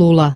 Lula.